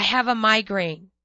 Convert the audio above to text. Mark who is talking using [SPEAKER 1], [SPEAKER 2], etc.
[SPEAKER 1] I have a migraine.